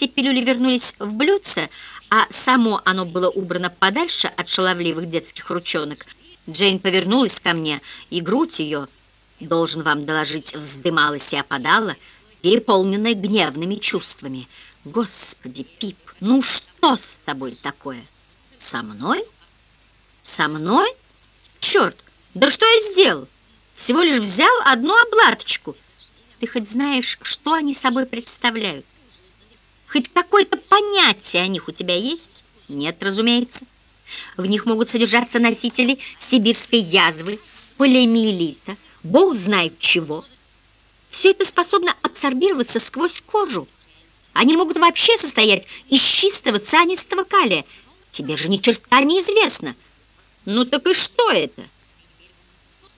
все пилюли вернулись в блюдце, а само оно было убрано подальше от шаловливых детских ручонок, Джейн повернулась ко мне, и грудь ее, должен вам доложить, вздымалась и опадала, переполненная гневными чувствами. Господи, Пип, ну что с тобой такое? Со мной? Со мной? Черт, да что я сделал? Всего лишь взял одну обладочку. Ты хоть знаешь, что они собой представляют? Хоть какое-то понятие о них у тебя есть? Нет, разумеется. В них могут содержаться носители сибирской язвы, полиомиелита, бог знает чего. Все это способно абсорбироваться сквозь кожу. Они могут вообще состоять из чистого цианистого калия. Тебе же ни черта не известно. Ну так и что это?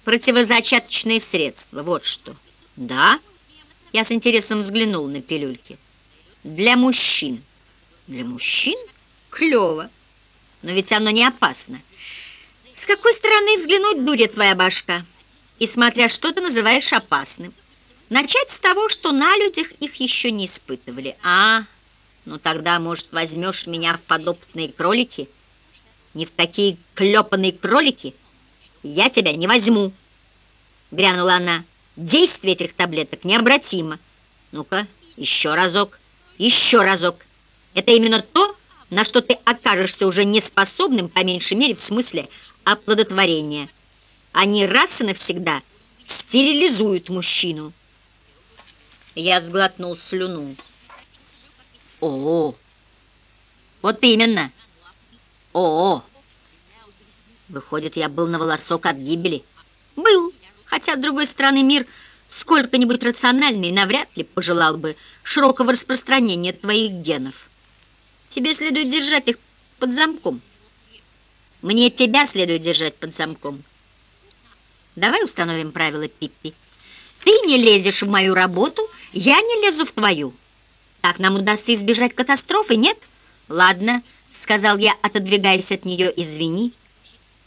Противозачаточные средства, вот что. Да, я с интересом взглянул на пилюльки. Для мужчин. Для мужчин? Клево. Но ведь оно не опасно. С какой стороны взглянуть, дуря твоя башка? И смотря что ты называешь опасным. Начать с того, что на людях их еще не испытывали. А, ну тогда, может, возьмешь меня в подопытные кролики? Не в такие клепанные кролики? Я тебя не возьму, грянула она. Действие этих таблеток необратимо. Ну-ка, еще разок, еще разок. Это именно то, на что ты окажешься уже неспособным, по меньшей мере, в смысле оплодотворения. Они раз и навсегда стерилизуют мужчину. Я сглотнул слюну. О, вот именно. О, выходит, я был на волосок от гибели. Был, хотя, с другой стороны, мир сколько-нибудь рациональный навряд ли пожелал бы широкого распространения твоих генов. Тебе следует держать их под замком. Мне тебя следует держать под замком. Давай установим правила, Пиппи. Ты не лезешь в мою работу, я не лезу в твою. Так нам удастся избежать катастрофы, нет? Ладно, сказал я, отодвигаясь от нее, извини.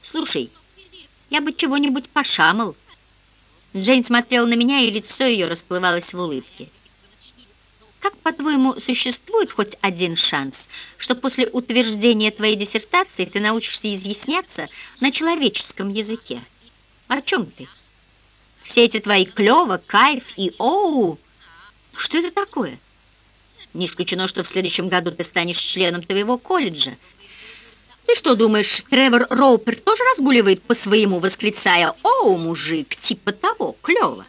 Слушай, я бы чего-нибудь пошамал. Джейн смотрела на меня, и лицо ее расплывалось в улыбке. Как, по-твоему, существует хоть один шанс, что после утверждения твоей диссертации ты научишься изъясняться на человеческом языке? О чем ты? Все эти твои клёво, кайф и оу, что это такое? Не исключено, что в следующем году ты станешь членом твоего колледжа. Ты что думаешь, Тревор Роупер тоже разгуливает по своему, восклицая «Оу, мужик, типа того, клёво»?